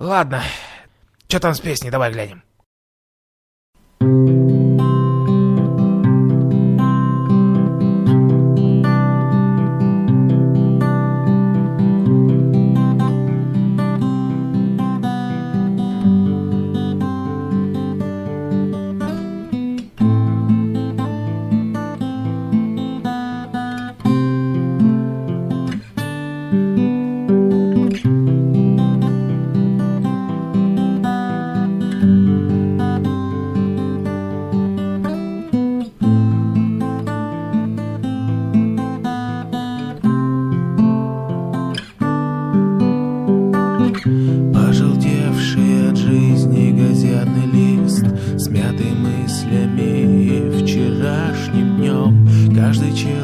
Ладно, что там с песней, давай глянем.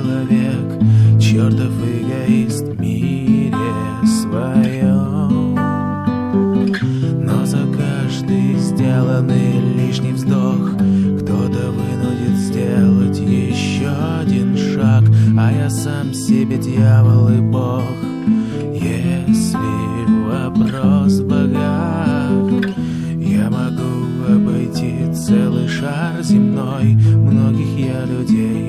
Человек чертов эгоист в мире своем Но за каждый сделанный лишний вздох Кто-то вынудит сделать еще один шаг А я сам себе дьявол и бог. Если вопрос в богах Я могу обойти целый шар земной. Многих я людей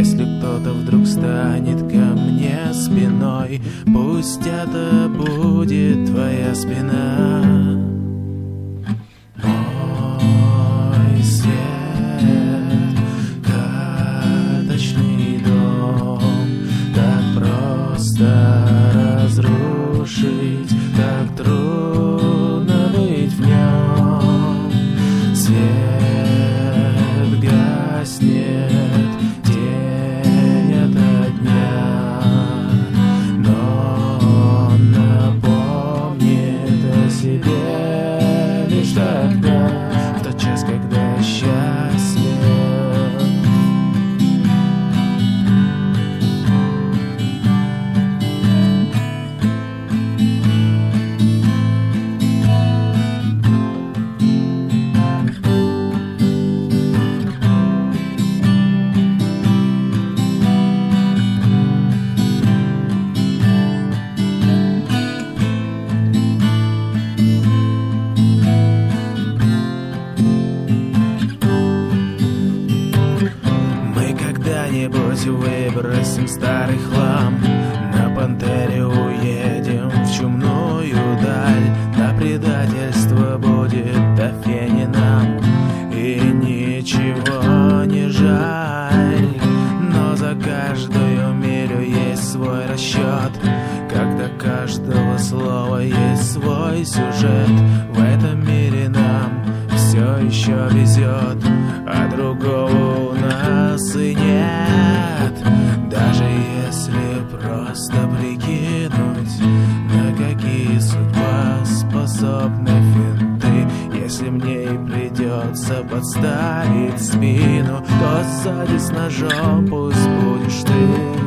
Если кто-то вдруг станет ко мне спиной Пусть это будет твоя спина старый хлам На пантере уедем в чумную даль. На предательство будет до фени нам. И ничего не жаль. Но за каждую милю есть свой расчет до каждого слова есть свой сюжет придется подставить спину, то сзади с ножом пусть будешь ты.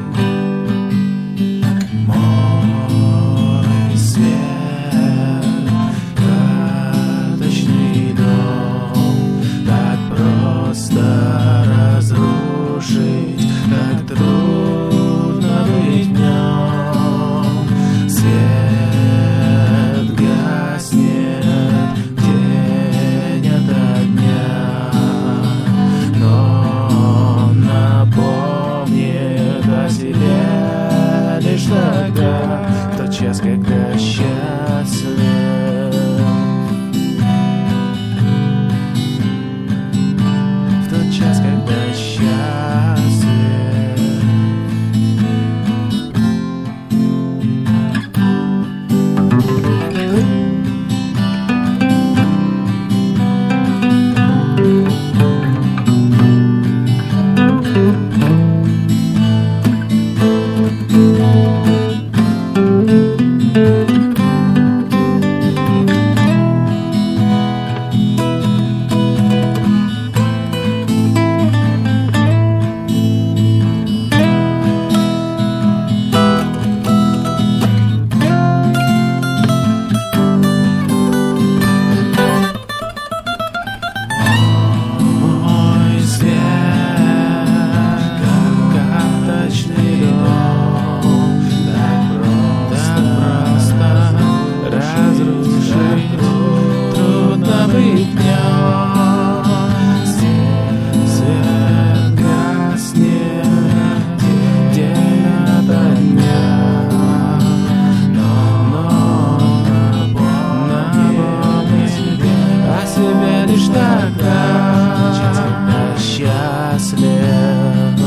след.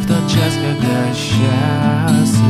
В тот час, когда счастлив.